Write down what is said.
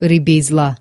рыбей зла.